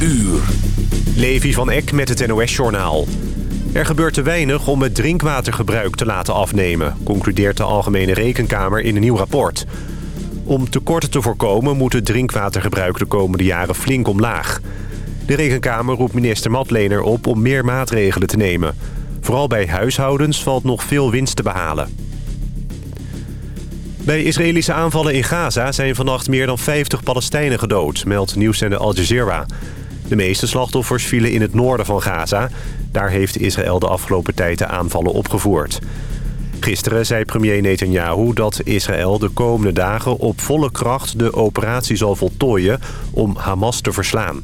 uur. Levi van Eck met het NOS-journaal. Er gebeurt te weinig om het drinkwatergebruik te laten afnemen... concludeert de Algemene Rekenkamer in een nieuw rapport. Om tekorten te voorkomen moet het drinkwatergebruik de komende jaren flink omlaag. De Rekenkamer roept minister Matlener op om meer maatregelen te nemen. Vooral bij huishoudens valt nog veel winst te behalen. Bij Israëlische aanvallen in Gaza zijn vannacht meer dan 50 Palestijnen gedood, meldt nieuwszender Al Jazeera. De meeste slachtoffers vielen in het noorden van Gaza. Daar heeft Israël de afgelopen tijd de aanvallen opgevoerd. Gisteren zei premier Netanyahu dat Israël de komende dagen op volle kracht de operatie zal voltooien om Hamas te verslaan.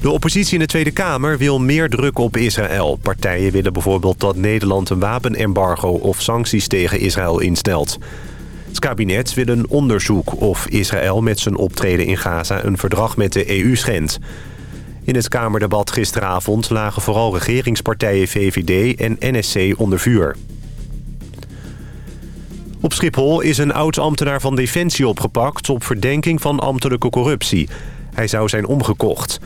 De oppositie in de Tweede Kamer wil meer druk op Israël. Partijen willen bijvoorbeeld dat Nederland een wapenembargo of sancties tegen Israël instelt. Het kabinet wil een onderzoek of Israël met zijn optreden in Gaza een verdrag met de EU schendt. In het Kamerdebat gisteravond lagen vooral regeringspartijen VVD en NSC onder vuur. Op Schiphol is een oud-ambtenaar van Defensie opgepakt op verdenking van ambtelijke corruptie. Hij zou zijn omgekocht.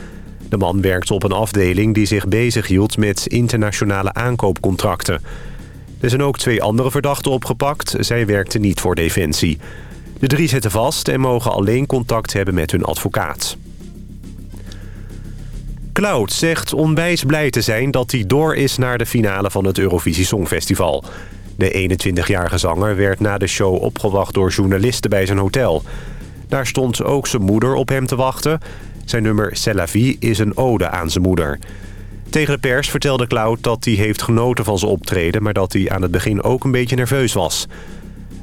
De man werkte op een afdeling die zich bezighield met internationale aankoopcontracten. Er zijn ook twee andere verdachten opgepakt. Zij werkten niet voor Defensie. De drie zitten vast en mogen alleen contact hebben met hun advocaat. Cloud zegt onwijs blij te zijn dat hij door is naar de finale van het Eurovisie Songfestival. De 21-jarige zanger werd na de show opgewacht door journalisten bij zijn hotel. Daar stond ook zijn moeder op hem te wachten. Zijn nummer C'est is een ode aan zijn moeder. Tegen de pers vertelde Cloud dat hij heeft genoten van zijn optreden... maar dat hij aan het begin ook een beetje nerveus was.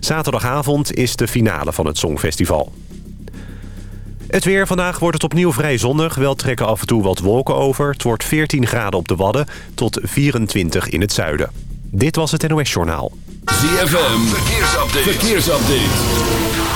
Zaterdagavond is de finale van het Songfestival. Het weer. Vandaag wordt het opnieuw vrij zonnig. Wel trekken af en toe wat wolken over. Het wordt 14 graden op de Wadden tot 24 in het zuiden. Dit was het NOS Journaal. ZFM. Verkeersupdate. Verkeersupdate.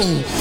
Show.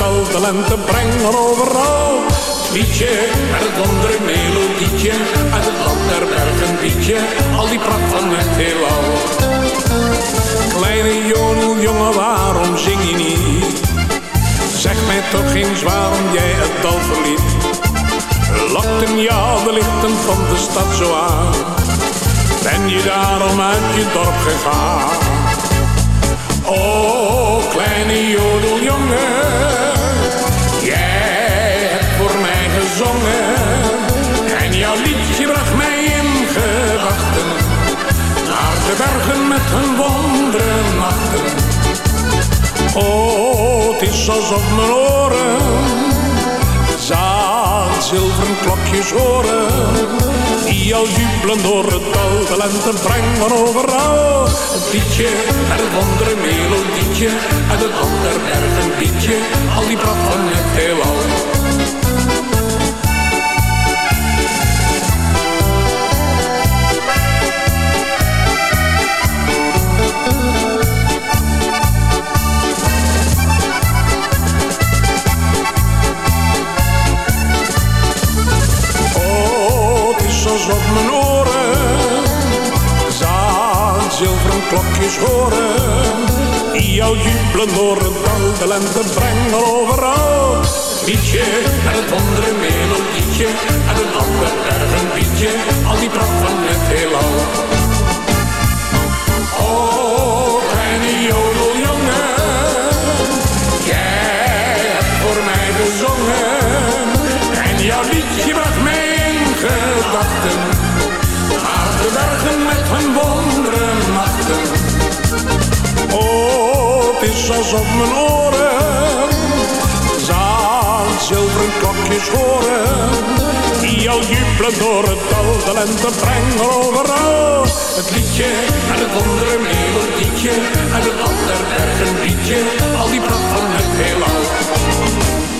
Dal, de lente brengen overal. Liedje met het wondere melodietje, uit het land der bergen liedje, al die pracht van het heelal. Kleine jodeljongen, waarom zing je niet? Zeg mij toch eens waarom jij het dal verliet. Lokten jou de lichten van de stad zo aan? Ben je daarom uit je dorp gegaan? O kleine jodeljongen, jij hebt voor mij gezongen. En jouw liedje bracht mij in gedachten naar de bergen met hun wonderen nachten. O, het is alsof mijn oren zilveren klokjes horen. Die al jubelen door het dal, de lente brengen overal. Het liedje met het wondere melodietje, uit het ander liedje, al die pracht van het heelal. Klokjes horen. Die jou jubelen door het dal, de lente brengen overal. Liedje en het wondere melodietje, en een ander bergen liedje, al die pracht van het heelal. Alsof mijn oren zaad zilveren klokjes horen. Die al jubelen door het dal, de lente brengen overal. Het liedje en het wondere melodietje en het ander bergen liedje, al die pracht van het heelal.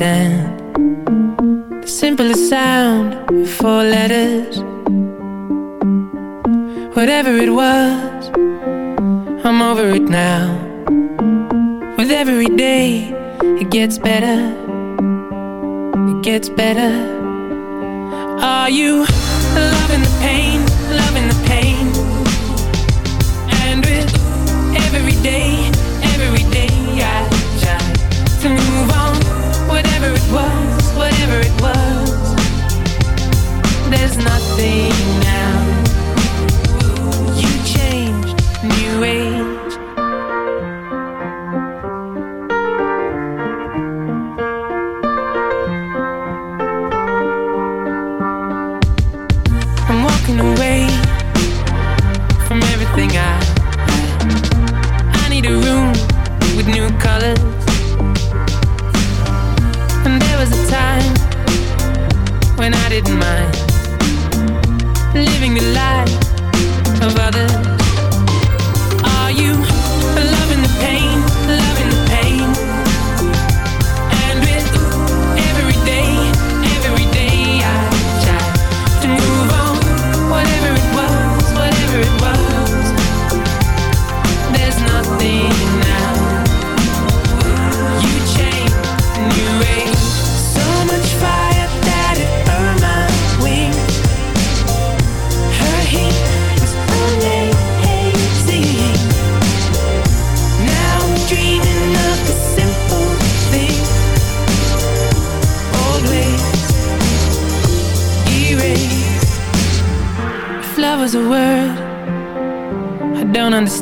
understand the simplest sound of four letters. Whatever it was, I'm over it now. With every day, it gets better. It gets better. Are you loving the pain? Loving thing.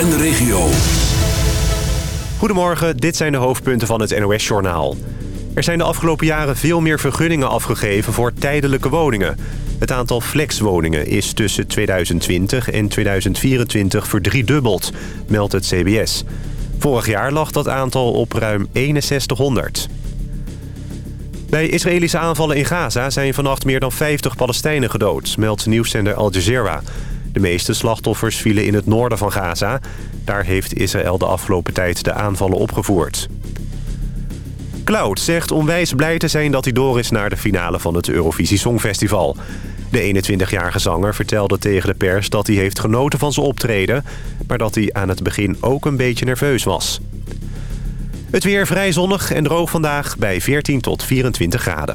en de regio. Goedemorgen, dit zijn de hoofdpunten van het NOS-journaal. Er zijn de afgelopen jaren veel meer vergunningen afgegeven voor tijdelijke woningen. Het aantal flexwoningen is tussen 2020 en 2024 verdriedubbeld, meldt het CBS. Vorig jaar lag dat aantal op ruim 6100. Bij Israëlische aanvallen in Gaza zijn vannacht meer dan 50 Palestijnen gedood, meldt nieuwszender Al Jazeera. De meeste slachtoffers vielen in het noorden van Gaza. Daar heeft Israël de afgelopen tijd de aanvallen opgevoerd. Cloud zegt onwijs blij te zijn dat hij door is naar de finale van het Eurovisie Songfestival. De 21-jarige zanger vertelde tegen de pers dat hij heeft genoten van zijn optreden... maar dat hij aan het begin ook een beetje nerveus was. Het weer vrij zonnig en droog vandaag bij 14 tot 24 graden.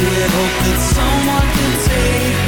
I hope that someone can take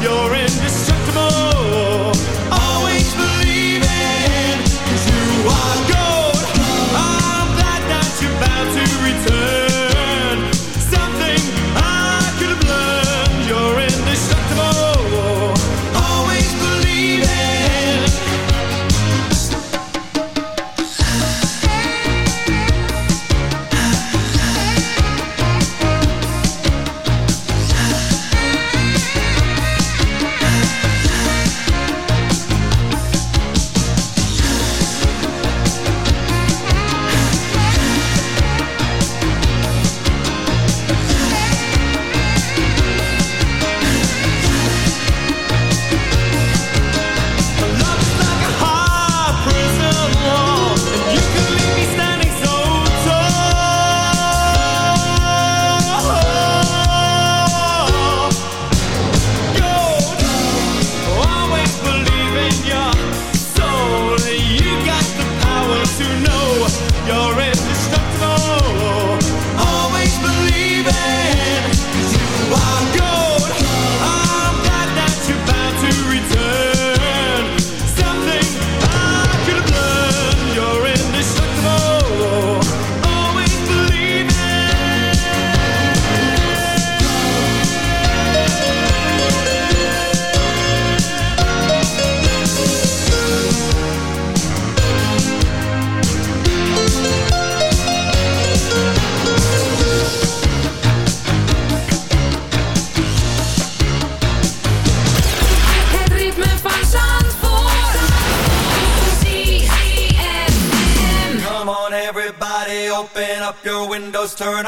You're in. turn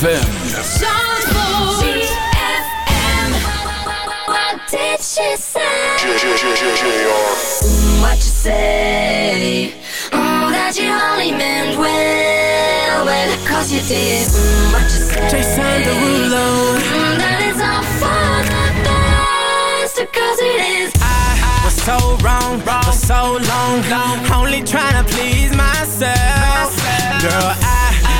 ZFM. What did she say? What you say? Oh, that you only meant well, well, you did. Mm, what you say? Jason Derulo. Mm, that is all for the best, cause it is. I was so wrong for so long, only trying please myself. Girl, I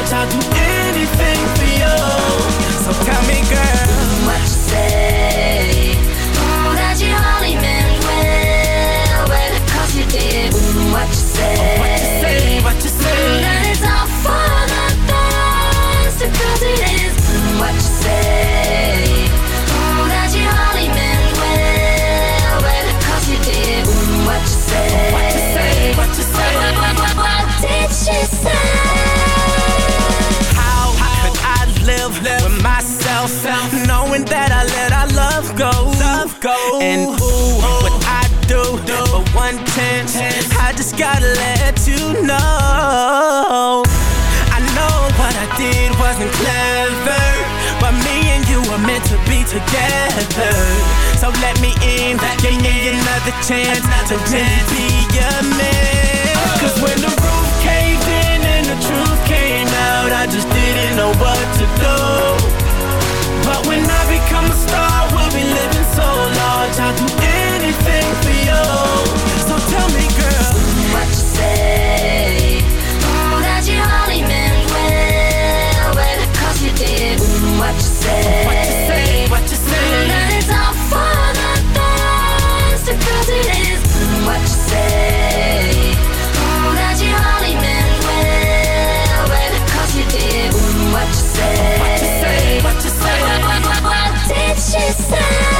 large. I'll do anything for you. So tell me, girl, What you say? Oh, that you only meant well, well, cause you did. Mm, What you say? what you say, what you say? That is all for the best, cause it is. Mm, What you say? And ooh, what I do for one chance, I just gotta let you know. I know what I did wasn't clever, but me and you were meant to be together. So let me in, give me another chance to really be your man. Cause when the roof caved in and the truth came out, I just didn't know what to do. But when I become a star, we'll be living I'll do anything for you. So tell me, girl, What you say? Oh, that you only meant well, well, cause you did. Mm, What you say? what you say, what you say? That is all for the best, cause it is. Mm, What you say? Oh, that you only meant well, well, cause you did. Mm, What you say? What you say, what you say? What, what, what, what did she say?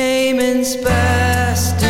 came in spastic.